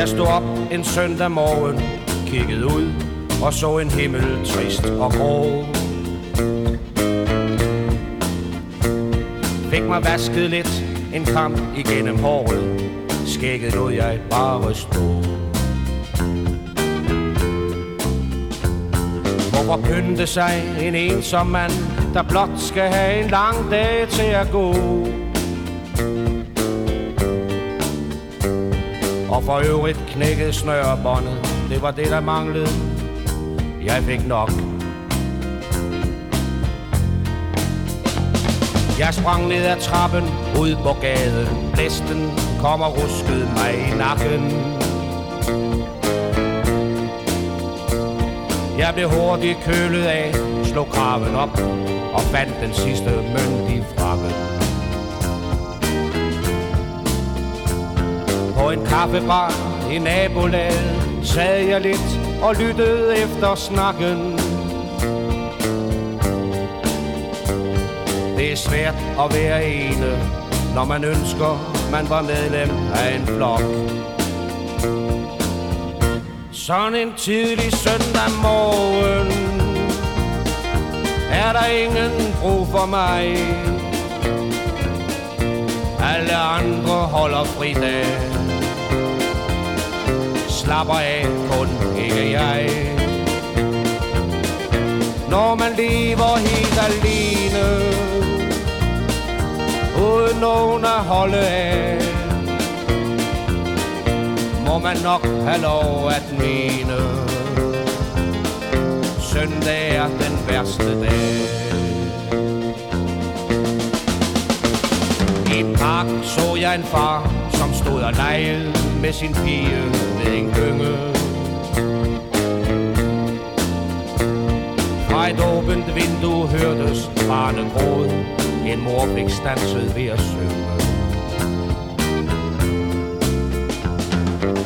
Jeg stod op en søndag morgen, kiggede ud og så en himmel trist og grå. Fik mig vasket lidt, en kamp igennem håret, skægget lod jeg bare stå. Hvorfor pynte sig en ensom mand, der blot skal have en lang dag til at gå? Og for øvrigt knækkede snørebåndet, det var det der manglede. Jeg fik nok. Jeg sprang ned ad trappen, ud på gaden. Blæsten kom og ruskede mig i nakken. Jeg blev hurtigt kølet af, slog kraven op og fandt den sidste mønt i frakken. På en kaffebar i nabolaget sad jeg lidt og lyttede efter snakken. Det er svært at være ene, når man ønsker, man var medlem af en flok. Sådan en tidlig søndag morgen Er der ingen brug for mig Alle andre holder fridag Slapper af, kun ikke jeg. Når man lever helt alene Uden nogen at holde af må man nok have lov at mene Søndag er den værste dag. I park så jeg en far, som stod og legede med sin pige ved en gynge. Fra et åbent vindue hørtes barnegråd. En mor fik stanset ved at synge.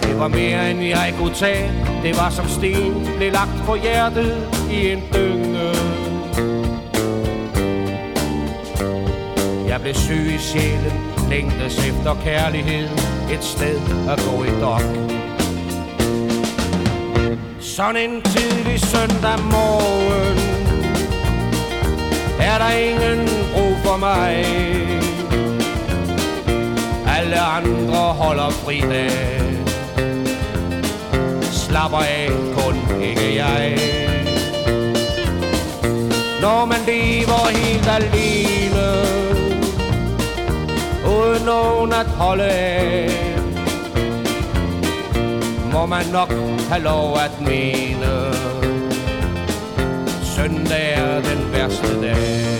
Det var mere end jeg kunne tage. Det var som sten blev lagt på hjertet i en dynge. Blev syg i sjælen Længtes efter kærlighed Et sted at gå i dok Sådan en tidlig søndag morgen Er der ingen ro for mig. Alle andre holder fridag slapper af, kun ikke jeg. Når man lever helt alene, nogen at holde af, må man nok have lov at mene, søndag er den værste dag.